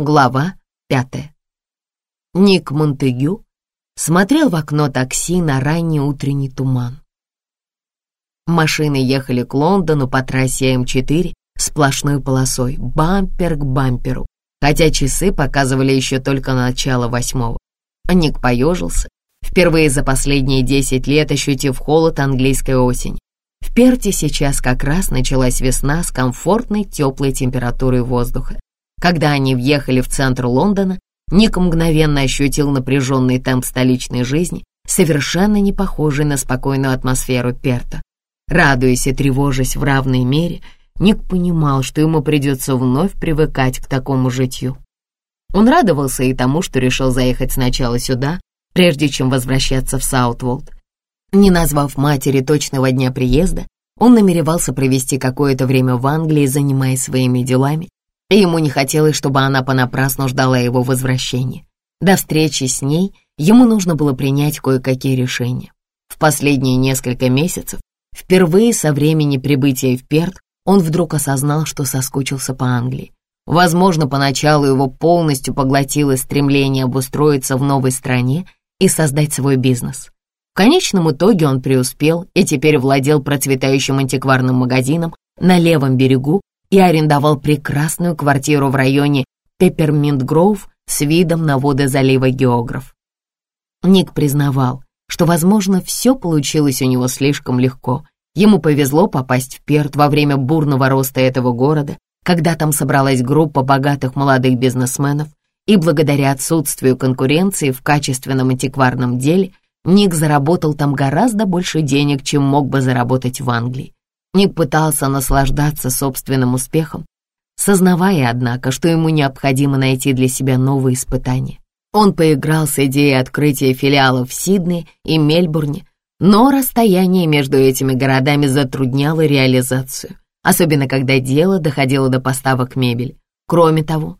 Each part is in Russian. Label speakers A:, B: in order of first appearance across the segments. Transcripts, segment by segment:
A: Глава пятая. Ник Монтегю смотрел в окно такси на ранний утренний туман. Машины ехали к Лондону по трассе М4 сплошной полосой, бампер к бамперу, хотя часы показывали еще только начало восьмого. Ник поежился, впервые за последние десять лет ощутив холод английской осени. В Перте сейчас как раз началась весна с комфортной теплой температурой воздуха. Когда они въехали в центр Лондона, Ник мгновенно ощутил напряженный темп столичной жизни, совершенно не похожий на спокойную атмосферу Перта. Радуясь и тревожась в равной мере, Ник понимал, что ему придется вновь привыкать к такому житью. Он радовался и тому, что решил заехать сначала сюда, прежде чем возвращаться в Саутволд. Не назвав матери точного дня приезда, он намеревался провести какое-то время в Англии, занимаясь своими делами, и ему не хотелось, чтобы она понапрасну ждала его возвращения. До встречи с ней ему нужно было принять кое-какие решения. В последние несколько месяцев, впервые со времени прибытия в Перт, он вдруг осознал, что соскучился по Англии. Возможно, поначалу его полностью поглотило стремление обустроиться в новой стране и создать свой бизнес. В конечном итоге он преуспел и теперь владел процветающим антикварным магазином на левом берегу и арендовал прекрасную квартиру в районе Пепперминт-Гроув с видом на воды залива Географ. Ник признавал, что, возможно, все получилось у него слишком легко. Ему повезло попасть в Перт во время бурного роста этого города, когда там собралась группа богатых молодых бизнесменов, и благодаря отсутствию конкуренции в качественном антикварном деле Ник заработал там гораздо больше денег, чем мог бы заработать в Англии. Ник пытался наслаждаться собственным успехом, сознавая, однако, что ему необходимо найти для себя новые испытания. Он поиграл с идеей открытия филиалов в Сиднее и Мельбурне, но расстояние между этими городами затрудняло реализацию, особенно когда дело доходило до поставок мебели. Кроме того,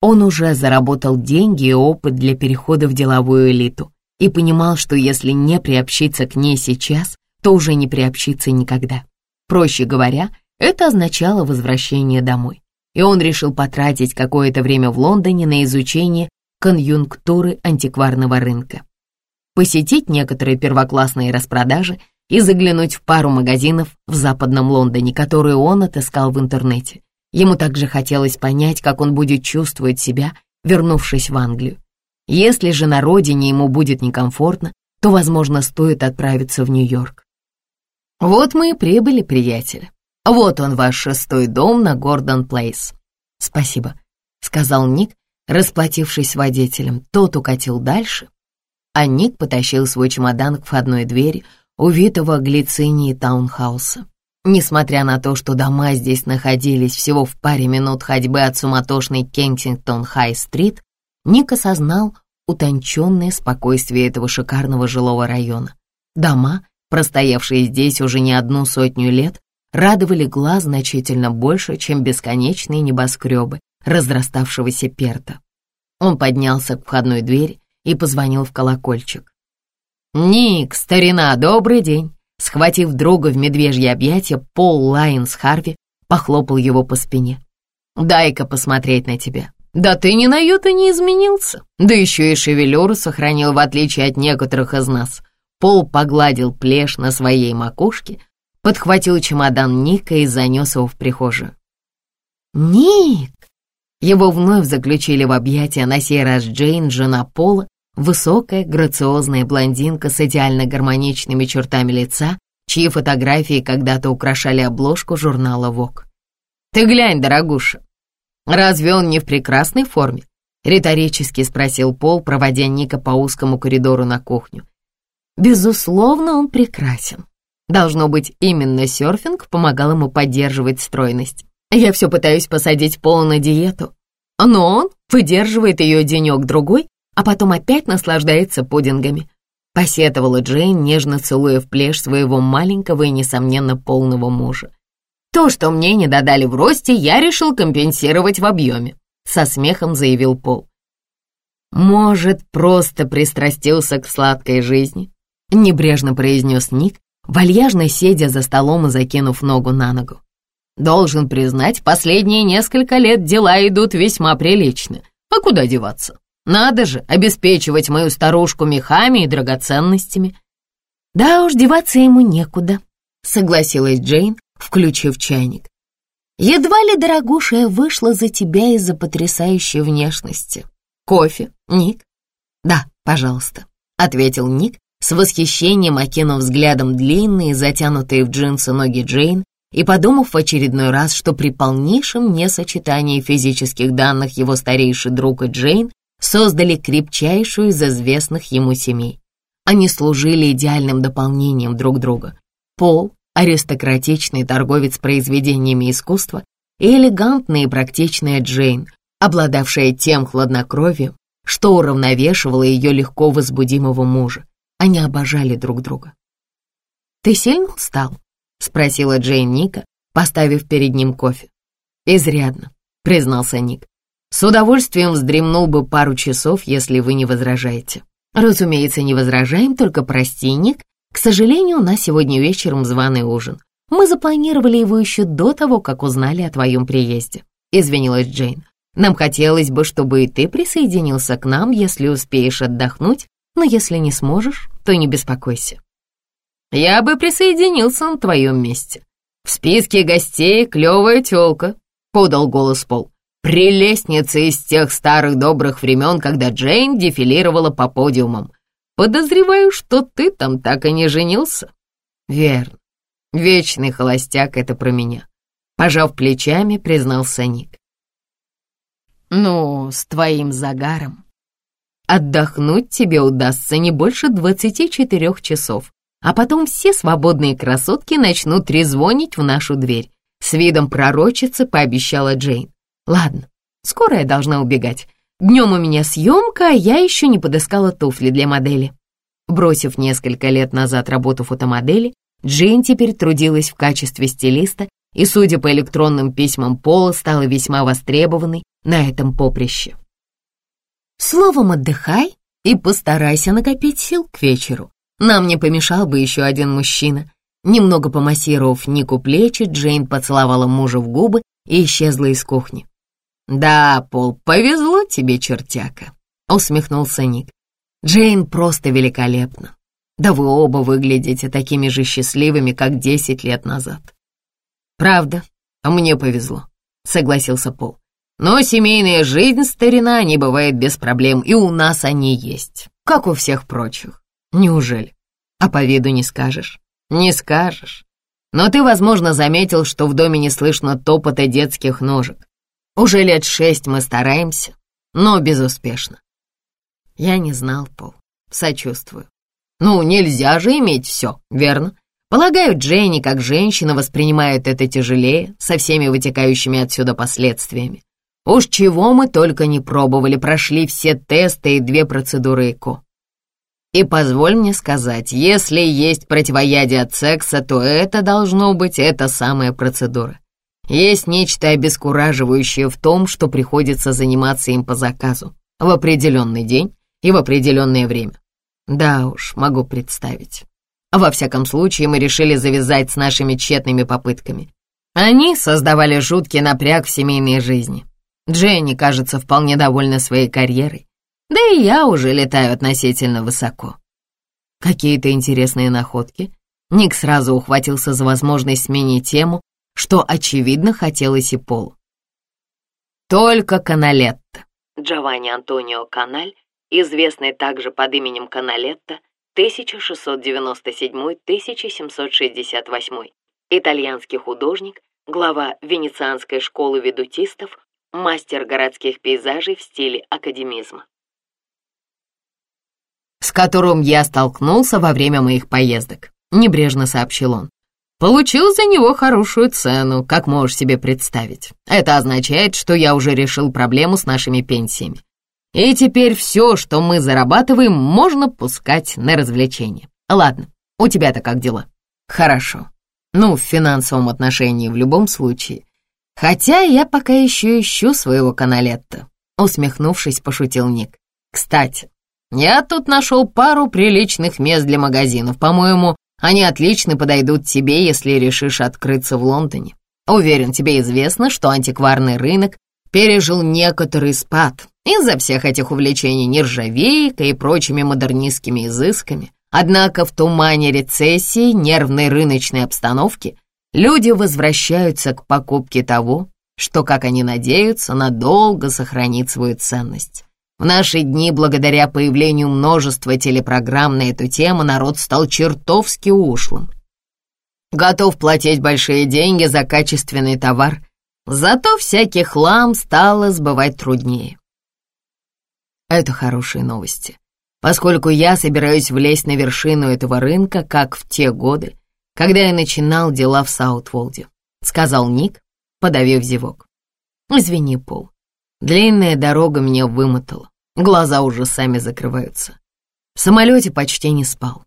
A: он уже заработал деньги и опыт для перехода в деловую элиту и понимал, что если не приобщиться к ней сейчас, то уже не приобщиться никогда. Проще говоря, это означало возвращение домой. И он решил потратить какое-то время в Лондоне на изучение конъюнктуры антикварного рынка. Посетить некоторые первоклассные распродажи и заглянуть в пару магазинов в западном Лондоне, которые он отыскал в интернете. Ему также хотелось понять, как он будет чувствовать себя, вернувшись в Англию. Если же на родине ему будет некомфортно, то, возможно, стоит отправиться в Нью-Йорк. «Вот мы и прибыли, приятель. Вот он, ваш шестой дом на Гордон Плейс». «Спасибо», — сказал Ник, расплатившись водителем. Тот укатил дальше, а Ник потащил свой чемодан к входной двери, увитого глицинии таунхауса. Несмотря на то, что дома здесь находились всего в паре минут ходьбы от суматошной Кенсингтон-Хай-стрит, Ник осознал утонченное спокойствие этого шикарного жилого района. Дома, простоявшие здесь уже не одну сотню лет, радовали глаз значительно больше, чем бесконечные небоскребы разраставшегося перта. Он поднялся к входной двери и позвонил в колокольчик. «Ник, старина, добрый день!» Схватив друга в медвежье объятия, Пол Лайнс Харви похлопал его по спине. «Дай-ка посмотреть на тебя. Да ты ни на йоту не изменился. Да еще и шевелюру сохранил, в отличие от некоторых из нас. Пол погладил плешь на своей макушке, подхватил чемодан Ника и занес его в прихожую. «Ник!» Его вновь заключили в объятия на сей раз Джейн, жена Пола, высокая, грациозная блондинка с идеально гармоничными чертами лица, чьи фотографии когда-то украшали обложку журнала «Вок». «Ты глянь, дорогуша, разве он не в прекрасной форме?» — риторически спросил Пол, проводя Ника по узкому коридору на кухню. Безусловно, он прекрасен. Должно быть, именно серфинг помогал ему поддерживать стройность. Я все пытаюсь посадить Пола на диету, но он выдерживает ее денек-другой, а потом опять наслаждается пудингами. Посетовала Джейн, нежно целуя в плешь своего маленького и, несомненно, полного мужа. «То, что мне не додали в росте, я решил компенсировать в объеме», со смехом заявил Пол. «Может, просто пристрастился к сладкой жизни?» Небрежно произнес Ник, вальяжно сидя за столом и закинув ногу на ногу. Должен признать, последние несколько лет дела идут весьма прилично. А куда деваться? Надо же обеспечивать мою старушку мехами и драгоценностями. Да уж, деваться ему некуда, согласилась Джейн, включив чайник. Едва ли, дорогуша, вышла за тебя из-за потрясающей внешности. Кофе, Ник? Да, пожалуйста, ответил Ник, с восхищением окинув взглядом длинные, затянутые в джинсы ноги Джейн и подумав в очередной раз, что при полнейшем несочетании физических данных его старейший друг и Джейн создали крепчайшую из известных ему семей. Они служили идеальным дополнением друг друга. Пол аристократичный торговец произведениями искусства и элегантная и практичная Джейн, обладавшая тем хладнокровием, что уравновешивало ее легко возбудимого мужа. Они обожали друг друга. «Ты сильно устал?» — спросила Джейн Ника, поставив перед ним кофе. «Изрядно», — признался Ник. «С удовольствием вздремнул бы пару часов, если вы не возражаете». «Разумеется, не возражаем, только прости, Ник, к сожалению, у нас сегодня вечером званый ужин. Мы запланировали его еще до того, как узнали о твоем приезде», — извинилась Джейн. «Нам хотелось бы, чтобы и ты присоединился к нам, если успеешь отдохнуть, но если не сможешь, то не беспокойся». «Я бы присоединился на твоем месте. В списке гостей клевая тёлка», — подал голос Пол. «Прелестница из тех старых добрых времен, когда Джейн дефилировала по подиумам. Подозреваю, что ты там так и не женился. Верно. Вечный холостяк — это про меня. Пожав плечами, признался Ник. Ну, с твоим загаром. Отдохнуть тебе удастся не больше двадцати четырех часов, а потом все свободные красотки начнут трезвонить в нашу дверь. С видом пророчицы пообещала Джейн. Ладно, скоро я должна убегать. Днем у меня съемка, а я еще не подыскала туфли для модели. Бросив несколько лет назад работу фотомодели, Джейн теперь трудилась в качестве стилиста и, судя по электронным письмам Пола, стала весьма востребованной на этом поприще. Словом, отдыхай и постарайся накопить сил к вечеру. Нам не помешал бы еще один мужчина. Немного помассировав Нику плечи, Джейн поцеловала мужа в губы и исчезла из кухни. «Да, Пол, повезло тебе, чертяка», — усмехнулся Ник. «Джейн просто великолепна. Да вы оба выглядите такими же счастливыми, как десять лет назад». «Правда, а мне повезло», — согласился Пол. «Но семейная жизнь, старина, не бывает без проблем, и у нас они есть, как у всех прочих. Неужели? А по виду не скажешь?» «Не скажешь. Но ты, возможно, заметил, что в доме не слышно топота детских ножек. Уже лет шесть мы стараемся, но безуспешно. Я не знал, Пол. Сочувствую. Ну, нельзя же иметь все, верно? Полагаю, Дженни, как женщина, воспринимает это тяжелее, со всеми вытекающими отсюда последствиями. Уж чего мы только не пробовали, прошли все тесты и две процедуры ЭКО. И позволь мне сказать, если есть противоядие от секса, то это должно быть эта самая процедура. Есть нечто обескураживающее в том, что приходится заниматься им по заказу в определенный день и в определенное время. Да уж, могу представить. Во всяком случае, мы решили завязать с нашими тщетными попытками. Они создавали жуткий напряг в семейной жизни. Дженни, кажется, вполне довольна своей карьерой. Да и я уже летаю относительно высоко. Какие-то интересные находки. Ник сразу ухватился за возможность сменить тему что, очевидно, хотелось и Полу. Только Каналетта. Джованни Антонио Каналь, известный также под именем Каналетта, 1697-1768, итальянский художник, глава Венецианской школы ведутистов, мастер городских пейзажей в стиле академизма. «С которым я столкнулся во время моих поездок», — небрежно сообщил он. Получил за него хорошую цену, как можешь себе представить. Это означает, что я уже решил проблему с нашими пенсиями. И теперь все, что мы зарабатываем, можно пускать на развлечения. Ладно, у тебя-то как дела? Хорошо. Ну, в финансовом отношении в любом случае. Хотя я пока еще ищу своего каналетта. Усмехнувшись, пошутил Ник. Кстати, я тут нашел пару приличных мест для магазинов. По-моему, они отлично подойдут тебе, если решишь открыться в Лондоне. Уверен, тебе известно, что антикварный рынок пережил некоторый спад из-за всех этих увлечений нержавейкой и прочими модернистскими изысками. Однако в тумане рецессии, нервной рыночной обстановки люди возвращаются к покупке того, что, как они надеются, надолго сохранит свою ценность. В наши дни, благодаря появлению множества телепрограмм на эту тему, народ стал чертовски ушлым. Готов платить большие деньги за качественный товар, зато всякий хлам стало сбывать труднее. Это хорошие новости, поскольку я собираюсь влезть на вершину этого рынка, как в те годы, когда я начинал дела в Саутволде, сказал Ник, подавив зевок. Извини, Пол, длинная дорога меня вымотала. Глаза уже сами закрываются. В самолете почти не спал.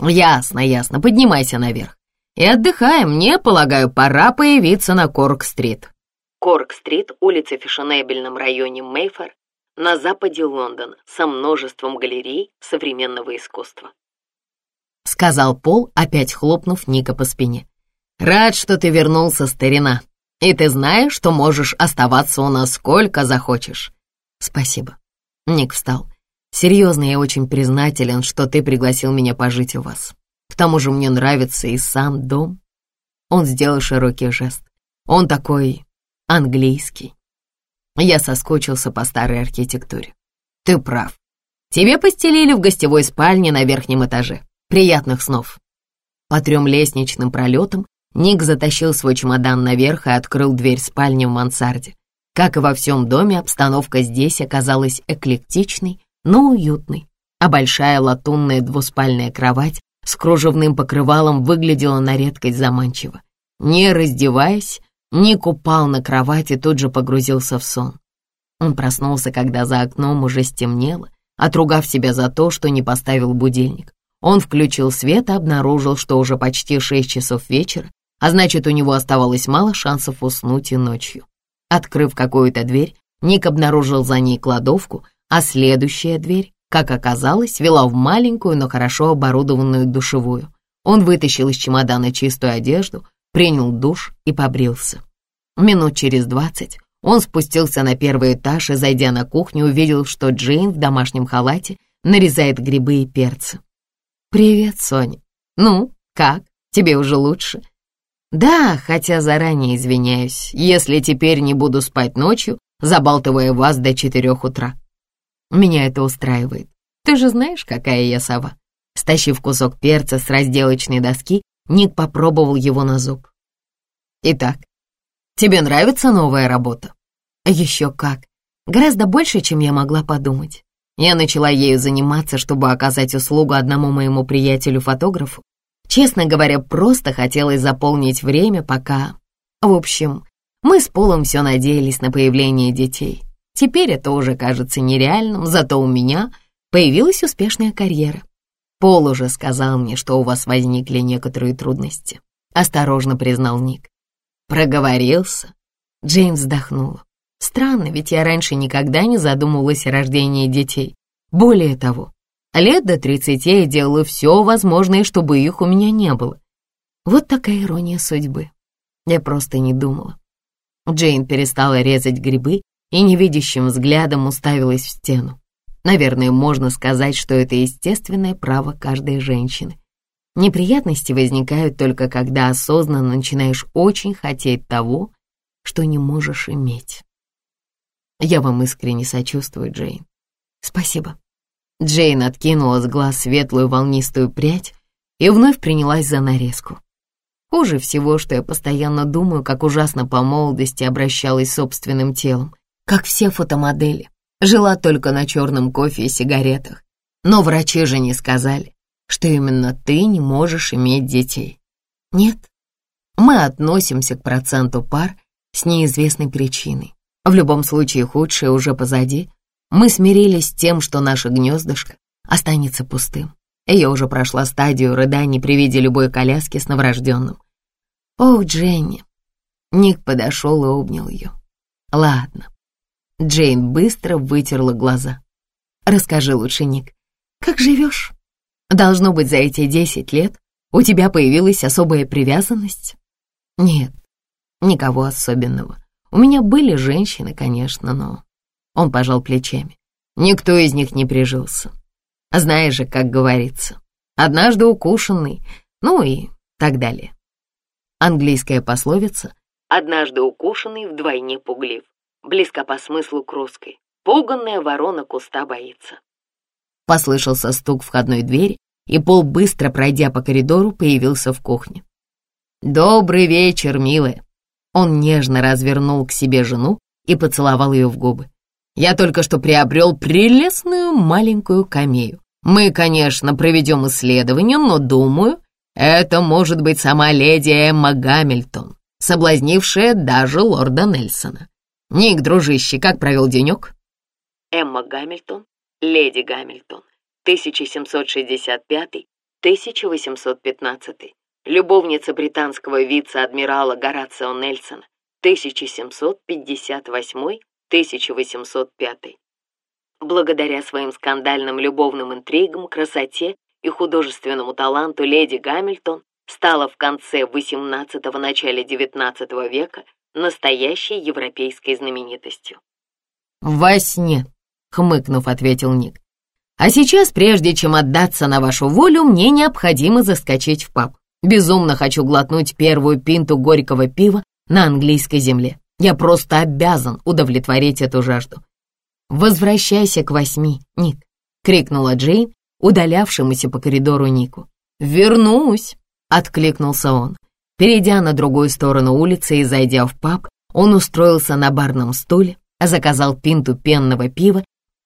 A: Ясно, ясно, поднимайся наверх. И отдыхаем, мне, полагаю, пора появиться на Корк-стрит. Корк-стрит, улица в фешенебельном районе Мейфер, на западе Лондона, со множеством галерей современного искусства. Сказал Пол, опять хлопнув Ника по спине. «Рад, что ты вернулся, старина, и ты знаешь, что можешь оставаться у нас сколько захочешь». «Спасибо». Ник встал. «Серьезно, я очень признателен, что ты пригласил меня пожить у вас. К тому же мне нравится и сам дом». Он сделал широкий жест. Он такой английский. Я соскучился по старой архитектуре. Ты прав. Тебе постелили в гостевой спальне на верхнем этаже. Приятных снов. По трем лестничным пролетам Ник затащил свой чемодан наверх и открыл дверь спальни в мансарде. Как и во всем доме, обстановка здесь оказалась эклектичной, но уютной, а большая латунная двуспальная кровать с кружевным покрывалом выглядела на редкость заманчиво. Не раздеваясь, Ник упал на кровать и тут же погрузился в сон. Он проснулся, когда за окном уже стемнело, отругав себя за то, что не поставил будильник. Он включил свет и обнаружил, что уже почти шесть часов вечера, а значит, у него оставалось мало шансов уснуть и ночью. Открыв какую-то дверь, Ник обнаружил за ней кладовку, а следующая дверь, как оказалось, вела в маленькую, но хорошо оборудованную душевую. Он вытащил из чемодана чистую одежду, принял душ и побрился. Минут через двадцать он спустился на первый этаж и, зайдя на кухню, увидел, что Джейн в домашнем халате нарезает грибы и перцы. «Привет, Соня. Ну, как? Тебе уже лучше?» Да, хотя заранее извиняюсь, если теперь не буду спать ночью, забалтывая вас до четырех утра. Меня это устраивает. Ты же знаешь, какая я сова. Стащив кусок перца с разделочной доски, Ник попробовал его на зуб. Итак, тебе нравится новая работа? Еще как. Гораздо больше, чем я могла подумать. Я начала ею заниматься, чтобы оказать услугу одному моему приятелю-фотографу, Честно говоря, просто хотелось заполнить время, пока... В общем, мы с Полом все надеялись на появление детей. Теперь это уже кажется нереальным, зато у меня появилась успешная карьера. Пол уже сказал мне, что у вас возникли некоторые трудности. Осторожно признал Ник. Проговорился. Джеймс вздохнула. Странно, ведь я раньше никогда не задумывалась о рождении детей. Более того, Лет до тридцати я делала все возможное, чтобы их у меня не было. Вот такая ирония судьбы. Я просто не думала. Джейн перестала резать грибы и невидящим взглядом уставилась в стену. Наверное, можно сказать, что это естественное право каждой женщины. Неприятности возникают только когда осознанно начинаешь очень хотеть того, что не можешь иметь. Я вам искренне сочувствую, Джейн. Спасибо. Джейн откинула с глаз светлую волнистую прядь и вновь принялась за нарезку. Хуже всего, что я постоянно думаю, как ужасно по молодости обращалась с собственным телом, как все фотомодели. Жила только на черном кофе и сигаретах. Но врачи же не сказали, что именно ты не можешь иметь детей. Нет, мы относимся к проценту пар с неизвестной причиной. В любом случае худшее уже позади, мы смирились с тем, что наше гнездышко останется пустым. Я уже прошла стадию рыданий при виде любой коляски с новорожденным. «Ох, Дженни!» Ник подошел и обнял ее. «Ладно». Джейн быстро вытерла глаза. «Расскажи лучше, Ник, как живешь? Должно быть, за эти десять лет у тебя появилась особая привязанность?» «Нет, Никого особенного. У меня были женщины, конечно, но... Он пожал плечами. Никто из них не прижился. Знаешь же, как говорится, однажды укушенный, ну и так далее. Английская пословица «однажды укушенный вдвойне пуглив» близко по смыслу к русской. Пуганная ворона куста боится. Послышался стук входной двери, и Пол, быстро пройдя по коридору, появился в кухне. «Добрый вечер, милая!» Он нежно развернул к себе жену и поцеловал ее в губы. «Я только что приобрел прелестную маленькую камею. Мы, конечно, проведем исследование, но, думаю, это может быть сама леди Эмма Гамильтон, соблазнившая даже лорда Нельсона. Ник, дружище, как провел денек?» Эмма Гамильтон, леди Гамильтон, 1765-1815 любовница британского вице-адмирала Горацио Нельсона, 1758-1805. Благодаря своим скандальным любовным интригам, красоте и художественному таланту леди Гамильтон стала в конце XVIII – начале XIX века настоящей европейской знаменитостью. «Во сне», — хмыкнув, ответил Ник. «А сейчас, прежде чем отдаться на вашу волю, мне необходимо заскочить в паб. Безумно хочу глотнуть первую пинту горького пива на английской земле. Я просто обязан удовлетворить эту жажду. «Возвращайся к восьми, Ник», — крикнула Джейн, удалявшемуся по коридору Нику. «Вернусь», — откликнулся он. Перейдя на другую сторону улицы и зайдя в паб, он устроился на барном стуле, заказал пинту пенного пива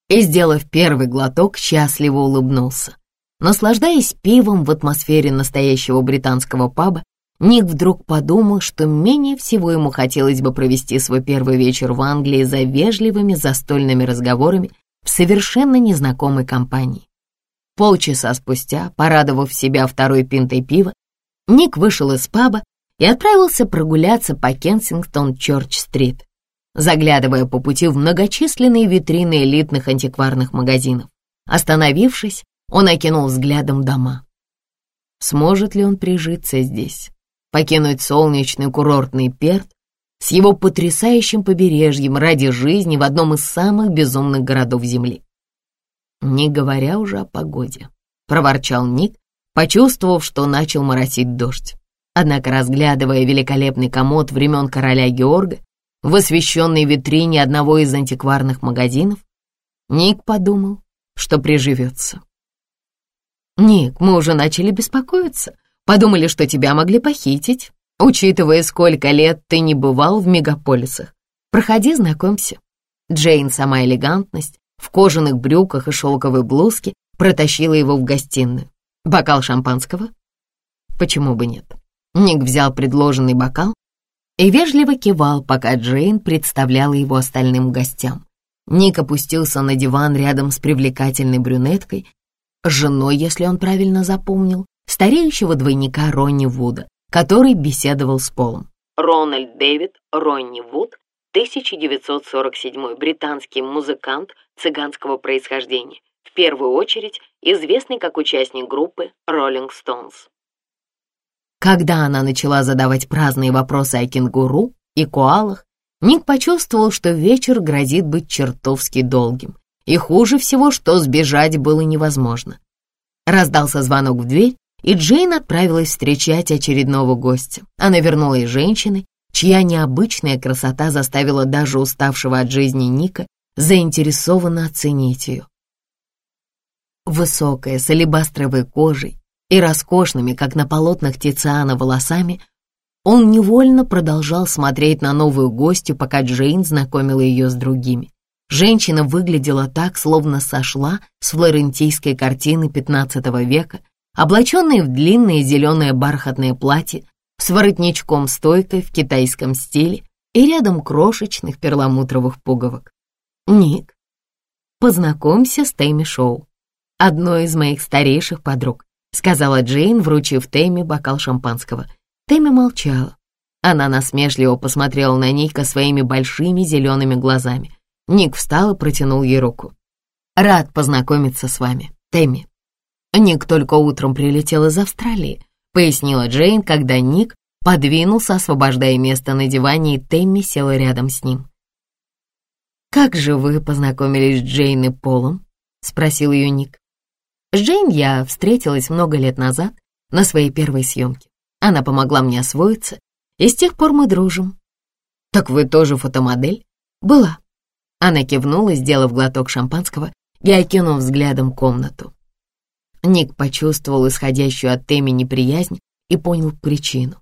A: и, сделав первый глоток, счастливо улыбнулся. Наслаждаясь пивом в атмосфере настоящего британского паба, Ник вдруг подумал, что менее всего ему хотелось бы провести свой первый вечер в Англии за вежливыми застольными разговорами в совершенно незнакомой компании. Полчаса спустя, порадовав себя второй пинтой пива, Ник вышел из паба и отправился прогуляться по Кенсингтон-Чорч-стрит, заглядывая по пути в многочисленные витрины элитных антикварных магазинов. Остановившись, он окинул взглядом дома. Сможет ли он прижиться здесь, покинуть солнечный курортный Перт с его потрясающим побережьем ради жизни в одном из самых безумных городов Земли? Не говоря уже о погоде, проворчал Ник, почувствовав, что начал моросить дождь. Однако, разглядывая великолепный комод времен короля Георга в освещенной витрине одного из антикварных магазинов, Ник подумал, что приживется. «Ник, мы уже начали беспокоиться. Подумали, что тебя могли похитить, учитывая, сколько лет ты не бывал в мегаполисах. Проходи, знакомься». Джейн, сама элегантность, в кожаных брюках и шелковой блузке, протащила его в гостиную. «Бокал шампанского?» «Почему бы нет?» Ник взял предложенный бокал и вежливо кивал, пока Джейн представляла его остальным гостям. Ник опустился на диван рядом с привлекательной брюнеткой женой, если он правильно запомнил, стареющего двойника Ронни Вуда, который беседовал с Полом. Рональд Дэвид Ронни Вуд, 1947 британский музыкант цыганского происхождения, в первую очередь известный как участник группы Rolling Stones. Когда она начала задавать праздные вопросы о кенгуру и коалах, Ник почувствовал, что вечер грозит быть чертовски долгим, и хуже всего, что сбежать было невозможно. Раздался звонок в дверь, и Джейн отправилась встречать очередного гостя. Она вернулась женщиной, чья необычная красота заставила даже уставшего от жизни Ника заинтересованно оценить ее. Высокая, с алебастровой кожей и роскошными, как на полотнах Тициана, волосами, он невольно продолжал смотреть на новую гостью, пока Джейн знакомила ее с другими. Женщина выглядела так, словно сошла с флорентийской картины XV века, облаченная в длинное зеленое бархатное платье с воротничком-стойкой в китайском стиле и рядом крошечных перламутровых пуговок. «Ник, познакомься с Тэмми Шоу, одной из моих старейших подруг», сказала Джейн, вручив Тэмми бокал шампанского. Тэмми молчала. Она насмешливо посмотрела на Ника своими большими зелеными глазами. Ник встал и протянул ей руку. «Рад познакомиться с вами, Тэмми». «Ник только утром прилетел из Австралии», — пояснила Джейн, когда Ник подвинулся, освобождая место на диване, и Тэмми села рядом с ним. «Как же вы познакомились с Джейн и Полом?» — спросил ее Ник. С Джейн я встретилась много лет назад на своей первой съемке. Она помогла мне освоиться, и с тех пор мы дружим. «Так вы тоже фотомодель?» «Была». Она кивнула, сделав глоток шампанского и окинув взглядом комнату. Ник почувствовал исходящую от Тэмми неприязнь и понял причину.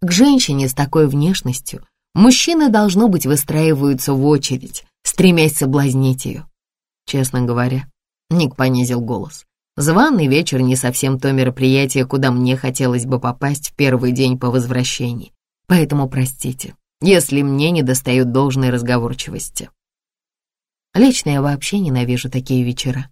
A: К женщине с такой внешностью мужчины, должно быть, выстраиваются в очередь, стремясь соблазнить ее. Честно говоря, Ник понизил голос. Званый вечер не совсем то мероприятие, куда мне хотелось бы попасть в первый день по возвращении. Поэтому простите, если мне не достает должной разговорчивости. Лично я вообще ненавижу такие вечера.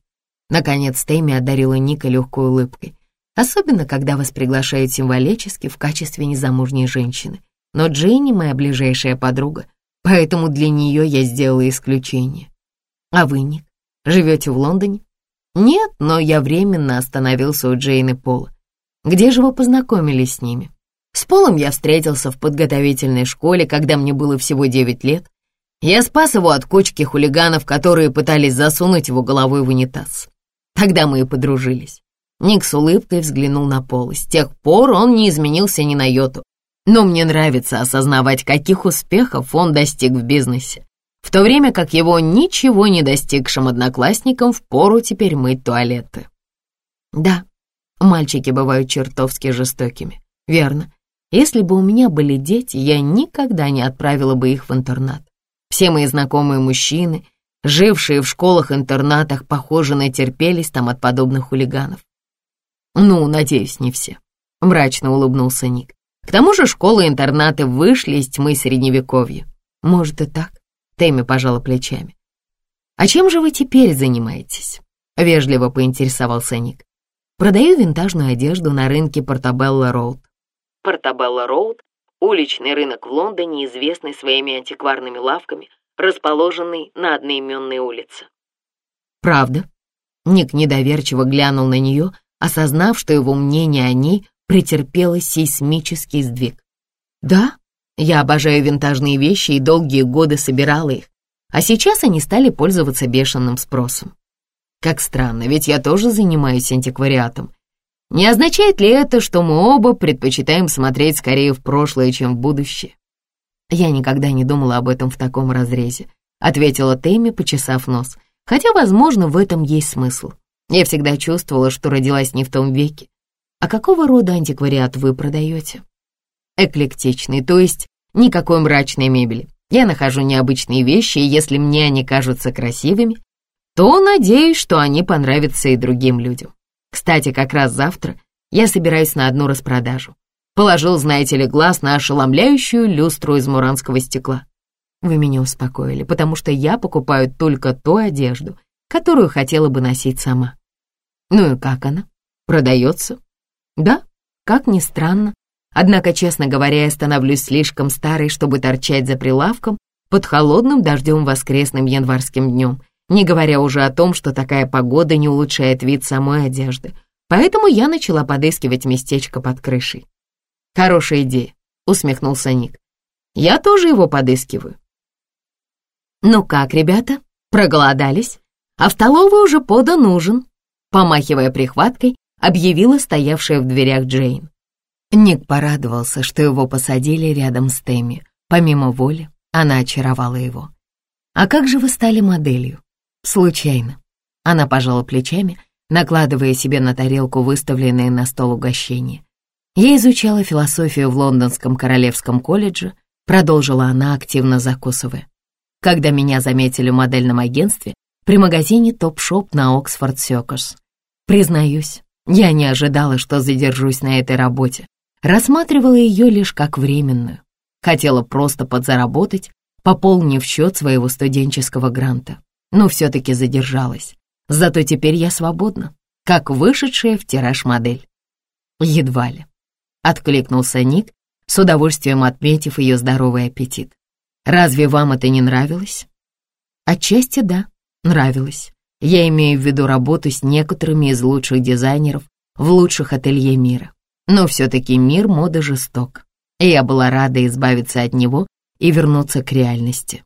A: Наконец Тэмми одарила Ника легкой улыбкой. Особенно, когда вас приглашают символически в качестве незамужней женщины. Но Дженни моя ближайшая подруга, поэтому для нее я сделала исключение. А вы, Ник, живете в Лондоне? Нет, но я временно остановился у Джейн и Пола. Где же вы познакомились с ними? С Полом я встретился в подготовительной школе, когда мне было всего 9 лет. Я спас его от кучки хулиганов, которые пытались засунуть его головой в унитаз. Тогда мы и подружились. Ник с улыбкой взглянул на Пол. С тех пор он не изменился ни на йоту. Но мне нравится осознавать, каких успехов он достиг в бизнесе. В то время как его ничего не достигшим одноклассникам впору теперь мыть туалеты. Да, мальчики бывают чертовски жестокими. Верно. Если бы у меня были дети, я никогда не отправила бы их в интернат. Все мои знакомые мужчины — жившие в школах-интернатах, похоже, натерпелись там от подобных хулиганов. «Ну, надеюсь, не все», — мрачно улыбнулся Ник. «К тому же школы-интернаты вышли из тьмы Средневековья». «Может и так», — Тэмми пожала плечами. «А чем же вы теперь занимаетесь?» — вежливо поинтересовался Ник. «Продаю винтажную одежду на рынке Портабелла-Роуд». Портабелла-Роуд — уличный рынок в Лондоне, известный своими антикварными лавками, расположенный на одноименной улице. «Правда?» Ник недоверчиво глянул на нее, осознав, что его мнение о ней претерпело сейсмический сдвиг. «Да, я обожаю винтажные вещи и долгие годы собирала их, а сейчас они стали пользоваться бешеным спросом. Как странно, ведь я тоже занимаюсь антиквариатом. Не означает ли это, что мы оба предпочитаем смотреть скорее в прошлое, чем в будущее? «Я никогда не думала об этом в таком разрезе», — ответила Тэмми, почесав нос. «Хотя, возможно, в этом есть смысл. Я всегда чувствовала, что родилась не в том веке. А какого рода антиквариат вы продаете?» «Эклектичный, то есть никакой мрачной мебели. Я нахожу необычные вещи, и если мне они кажутся красивыми, то надеюсь, что они понравятся и другим людям. Кстати, как раз завтра я собираюсь на одну распродажу. Положил, знаете ли, глаз на ошеломляющую люстру из муранского стекла. Вы меня успокоили, потому что я покупаю только ту одежду, которую хотела бы носить сама. Ну и как она? Продается? Да, как ни странно. Однако, честно говоря, я становлюсь слишком старой, чтобы торчать за прилавком под холодным дождем воскресным январским днем, не говоря уже о том, что такая погода не улучшает вид самой одежды. Поэтому я начала подыскивать местечко под крышей. «Хорошая идея», — усмехнулся Ник. «Я тоже его подыскиваю». «Ну как, ребята, проголодались? А в столовой уже подан ужин», — помахивая прихваткой, объявила стоявшая в дверях Джейн. Ник порадовался, что его посадили рядом с Тэмми. Помимо воли, она очаровала его. «А как же вы стали моделью?» «Случайно». Она пожала плечами, накладывая себе на тарелку выставленные на стол угощения. Я изучала философию в Лондонском Королевском колледже, продолжила она, активно закусывая. Когда меня заметили в модельном агентстве при магазине Topshop на Oxford Circus. Признаюсь, я не ожидала, что задержусь на этой работе. Рассматривала ее лишь как временную. Хотела просто подзаработать, пополнив счет своего студенческого гранта. Но все-таки задержалась. Зато теперь я свободна, как вышедшая в тираж модель. Едва ли. Откликнулся Ник, с удовольствием отметив ее здоровый аппетит. «Разве вам это не нравилось?» «Отчасти да, нравилось. Я имею в виду работу с некоторыми из лучших дизайнеров в лучших ателье мира. Но все-таки мир моды жесток, и я была рада избавиться от него и вернуться к реальности.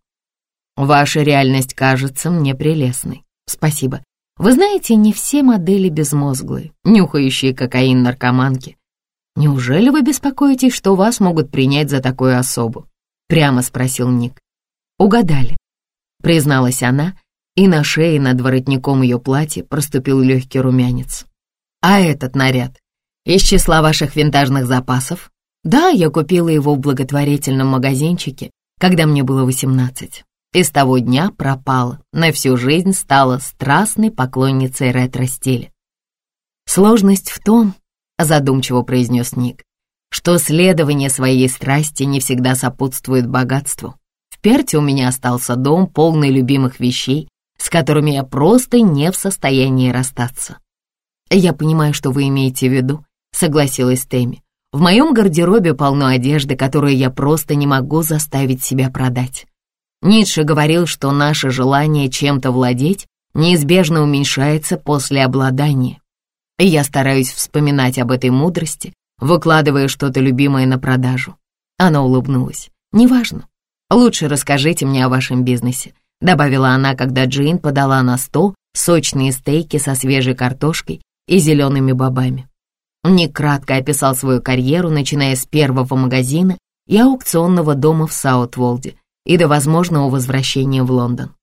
A: Ваша реальность кажется мне прелестной. Спасибо. Вы знаете, не все модели безмозглые, нюхающие кокаин наркоманки. Неужели вы беспокоитесь, что вас могут принять за такую особу? Прямо спросил Ник. Угадали, призналась она, и на шее над воротником ее платья проступил легкий румянец. А этот наряд из числа ваших винтажных запасов? Да, я купила его в благотворительном магазинчике, когда мне было восемнадцать и с того дня пропала, на всю жизнь стала страстной поклонницей ретро-стиля. «Сложность в том, — задумчиво произнес Ник, — что следование своей страсти не всегда сопутствует богатству. В Перте у меня остался дом, полный любимых вещей, с которыми я просто не в состоянии расстаться. «Я понимаю, что вы имеете в виду», — согласилась Тэмми. «В моем гардеробе полно одежды, которую я просто не могу заставить себя продать. Ницше говорил, что наше желание чем-то владеть неизбежно уменьшается после обладания. И я стараюсь вспоминать об этой мудрости, выкладывая что-то любимое на продажу. Она улыбнулась. «Неважно. Лучше расскажите мне о вашем бизнесе», добавила она, когда Джейн подала на стол сочные стейки со свежей картошкой и зелеными бобами. Ник кратко описал свою карьеру, начиная с первого магазина и аукционного дома в Саутволде, и до возможного возвращения в Лондон.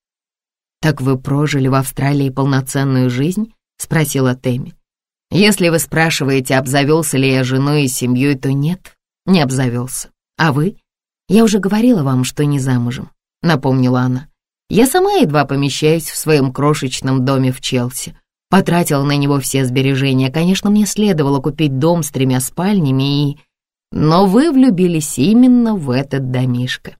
A: «Так вы прожили в Австралии полноценную жизнь?» — спросила Тэмми. «Если вы спрашиваете, обзавелся ли я женой и семьей, то нет, не обзавелся. А вы? Я уже говорила вам, что не замужем», — напомнила она. «Я сама едва помещаюсь в своем крошечном доме в Челси. Потратила на него все сбережения. Конечно, мне следовало купить дом с тремя спальнями и... Но вы влюбились именно в этот домишко.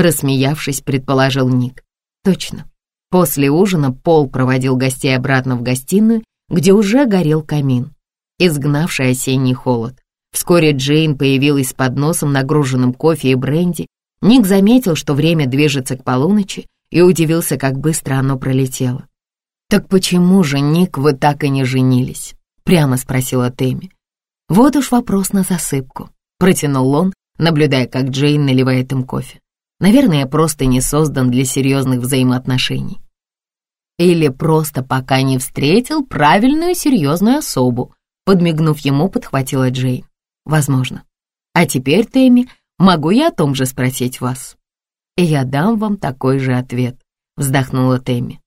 A: Рассмеявшись, предположил Ник. Точно. После ужина Пол проводил гостей обратно в гостиную, где уже горел камин, изгнавший осенний холод. Вскоре Джейн появилась с подносом, нагруженным кофе и бренди. Ник заметил, что время движется к полуночи, и удивился, как быстро оно пролетело. «Так почему же, Ник, вы так и не женились?» — прямо спросила Тэмми. «Вот уж вопрос на засыпку», — протянул он, наблюдая, как Джейн наливает им кофе. Наверное, я просто не создан для серьезных взаимоотношений. Или просто пока не встретил правильную серьезную особу, подмигнув ему, подхватила Джейн. Возможно. А теперь, Тэмми, могу я о том же спросить вас? И я дам вам такой же ответ, вздохнула Тэмми.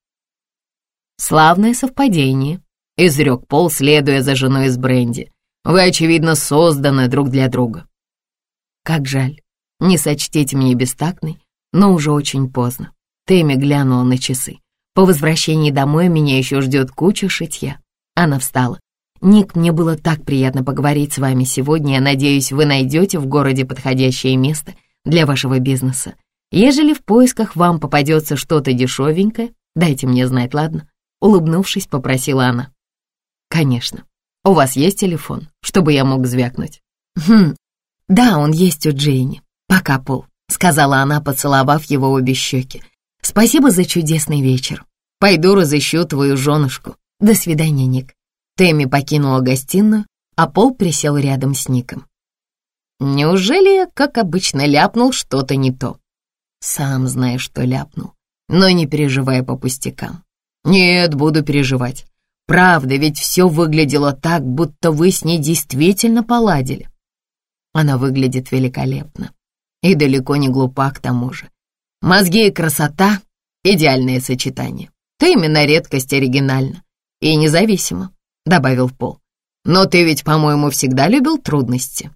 A: Славное совпадение, изрек Пол, следуя за женой из Бренди. Вы, очевидно, созданы друг для друга. Как жаль. Не сочтите меня бестактной, но уже очень поздно. Тэмми глянула на часы. По возвращении домой меня еще ждет куча шитья. Она встала. «Ник, мне было так приятно поговорить с вами сегодня. Я надеюсь, вы найдете в городе подходящее место для вашего бизнеса. Ежели в поисках вам попадется что-то дешевенькое, дайте мне знать, ладно?» Улыбнувшись, попросила она. «Конечно. У вас есть телефон, чтобы я мог звякнуть?» «Хм, да, он есть у Джейни. «Пока, Пол», — сказала она, поцеловав его обе щеки. «Спасибо за чудесный вечер. Пойду разыщу твою женушку. До свидания, Ник». Тэмми покинула гостиную, а Пол присел рядом с Ником. «Неужели я, как обычно, ляпнул что-то не то?» «Сам знаешь, что ляпнул, но не переживай по пустякам». «Нет, буду переживать. Правда, ведь все выглядело так, будто вы с ней действительно поладили». Она выглядит великолепно. И далеко не глупа к тому же. Мозги и красота — идеальное сочетание. Ты именно редкость оригинальна и независимо, — добавил Пол. Но ты ведь, по-моему, всегда любил трудности.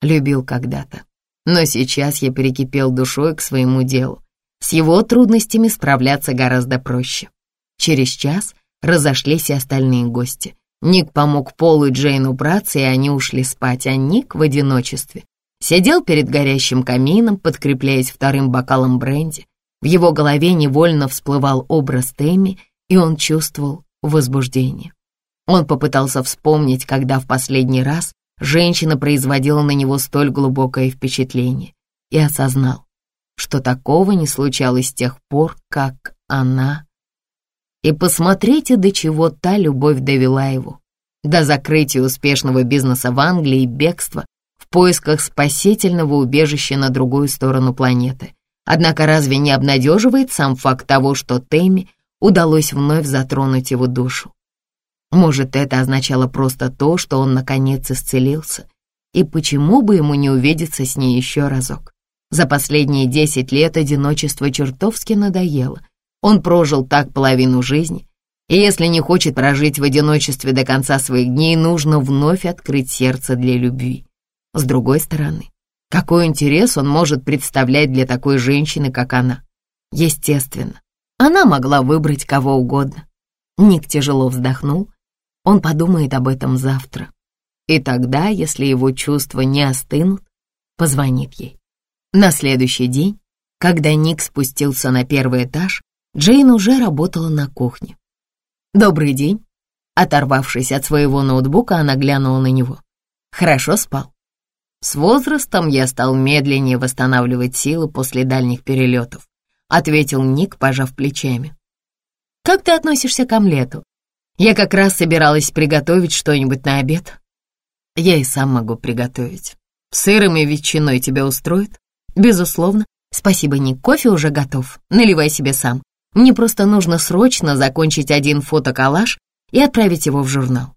A: Любил когда-то. Но сейчас я перекипел душой к своему делу. С его трудностями справляться гораздо проще. Через час разошлись и остальные гости. Ник помог Полу и Джейн убраться, и они ушли спать, а Ник в одиночестве Сидел перед горящим камином, подкрепляясь вторым бокалом бренди. В его голове невольно всплывал образ Тэмми, и он чувствовал возбуждение. Он попытался вспомнить, когда в последний раз женщина производила на него столь глубокое впечатление, и осознал, что такого не случалось с тех пор, как она... И посмотрите, до чего та любовь довела его. до закрытия успешного бизнеса в Англии и бегства поисках спасительного убежища на другую сторону планеты. Однако разве не обнадеживает сам факт того, что Тэмми удалось вновь затронуть его душу? Может, это означало просто то, что он наконец исцелился, и почему бы ему не увидеться с ней еще разок? За последние десять лет одиночество чертовски надоело. Он прожил так половину жизни, и если не хочет прожить в одиночестве до конца своих дней, нужно вновь открыть сердце для любви. С другой стороны, какой интерес он может представлять для такой женщины, как она? Естественно, она могла выбрать кого угодно. Ник тяжело вздохнул. Он подумает об этом завтра. И тогда, если его чувства не остынут, позвонит ей. На следующий день, когда Ник спустился на первый этаж, Джейн уже работала на кухне. «Добрый день». Оторвавшись от своего ноутбука, она глянула на него. «Хорошо спал?» С возрастом я стал медленнее восстанавливать силы после дальних перелетов, ответил Ник, пожав плечами. Как ты относишься к омлету? Я как раз собиралась приготовить что-нибудь на обед. Я и сам могу приготовить. Сыром и ветчиной тебя устроит? Безусловно. Спасибо, Ник, кофе уже готов. Наливай себе сам. Мне просто нужно срочно закончить один фотоколлаж и отправить его в журнал.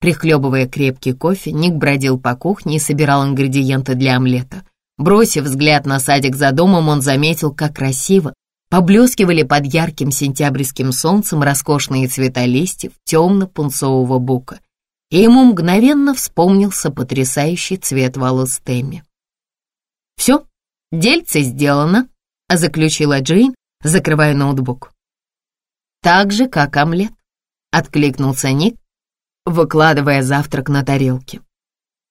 A: Прихлебывая крепкий кофе, Ник бродил по кухне и собирал ингредиенты для омлета. Бросив взгляд на садик за домом, он заметил, как красиво поблескивали под ярким сентябрьским солнцем роскошные цвета листьев темно-пунцового бука. И ему мгновенно вспомнился потрясающий цвет волос Тэмми. «Все, дельце сделано», — заключила Джейн, закрывая ноутбук. «Так же, как омлет», — откликнулся Ник, выкладывая завтрак на тарелке.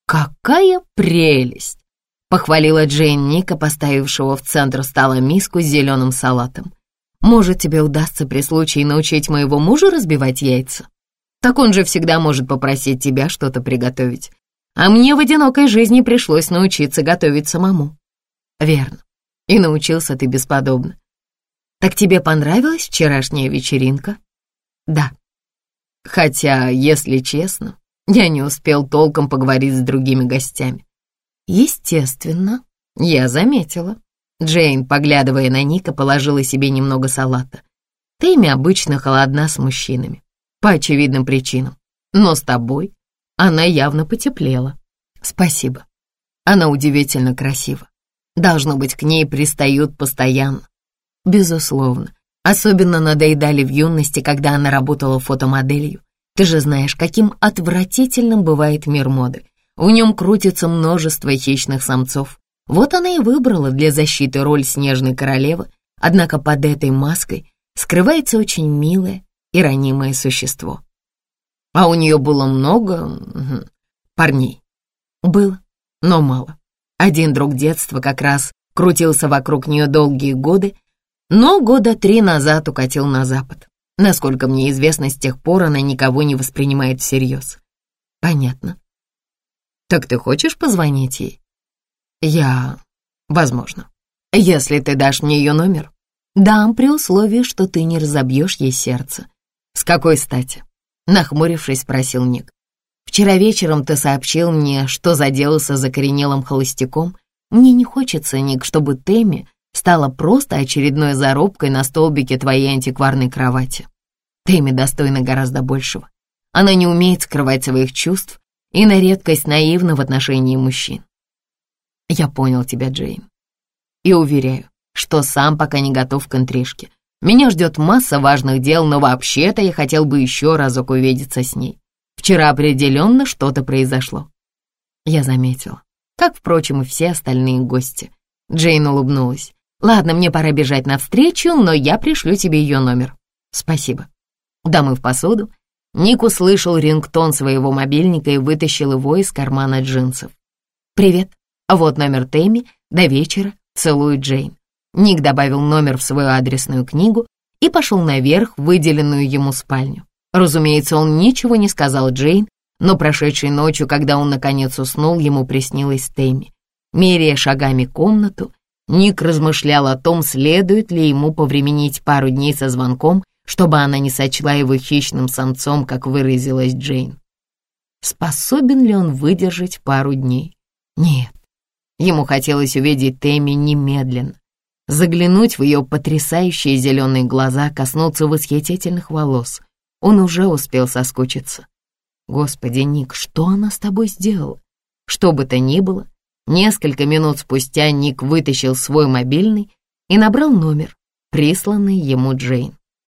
A: «Какая прелесть!» — похвалила Джейн Ника, поставившего в центр стола миску с зеленым салатом. «Может, тебе удастся при случае научить моего мужа разбивать яйца? Так он же всегда может попросить тебя что-то приготовить. А мне в одинокой жизни пришлось научиться готовить самому». «Верно. И научился ты бесподобно. Так тебе понравилась вчерашняя вечеринка?» «Да», Хотя, если честно, я не успел толком поговорить с другими гостями. Естественно, я заметила. Джейн, поглядывая на Ника, положила себе немного салата. Тэмми обычно холодна с мужчинами, по очевидным причинам. Но с тобой она явно потеплела. Спасибо. Она удивительно красива. Должно быть, к ней пристают постоянно. Безусловно. Особенно надоедали в юности, когда она работала фотомоделью. Ты же знаешь, каким отвратительным бывает мир моды. В нем крутится множество хищных самцов. Вот она и выбрала для защиты роль снежной королевы, однако под этой маской скрывается очень милое и ранимое существо. А у нее было много парней. Было, но мало. Один друг детства как раз крутился вокруг нее долгие годы, но года три назад укатил на запад. Насколько мне известно, с тех пор она никого не воспринимает всерьез. Понятно. Так ты хочешь позвонить ей? Я... Возможно. Если ты дашь мне ее номер? Дам, при условии, что ты не разобьешь ей сердце. С какой стати? Нахмурившись, спросил Ник. Вчера вечером ты сообщил мне, что заделался закоренелым холостяком. Мне не хочется, Ник, чтобы Тэмми стала просто очередной зарубкой на столбике твоей антикварной кровати. Тэмми достойна гораздо большего. Она не умеет скрывать своих чувств и на редкость наивна в отношении мужчин. Я понял тебя, Джейн. И уверяю, что сам пока не готов к интрижке. Меня ждет масса важных дел, но вообще-то я хотел бы еще разок увидеться с ней. Вчера определенно что-то произошло. Я заметила, как, впрочем, и все остальные гости. Джейн улыбнулась. Ладно, мне пора бежать навстречу, но я пришлю тебе ее номер. Спасибо. Домыв посуду, Ник услышал рингтон своего мобильника и вытащил его из кармана джинсов. «Привет, вот номер Тэмми, до вечера, целую Джейн». Ник добавил номер в свою адресную книгу и пошел наверх в выделенную ему спальню. Разумеется, он ничего не сказал Джейн, но прошедшей ночью, когда он наконец уснул, ему приснилась Тэмми. Меряя шагами комнату, Ник размышлял о том, следует ли ему повременить пару дней со звонком, чтобы она не сочла его хищным самцом, как выразилась Джейн. способен ли он выдержать пару дней. Нет, ему хотелось увидеть Тэмми немедленно, заглянуть в ее потрясающие зеленые глаза, коснуться восхитительных волос. Он уже успел соскучиться. Господи, Ник, что она с тобой сделала? Что бы то ни было, несколько минут спустя Ник вытащил свой мобильный и набрал номер, присланный ему Джейн.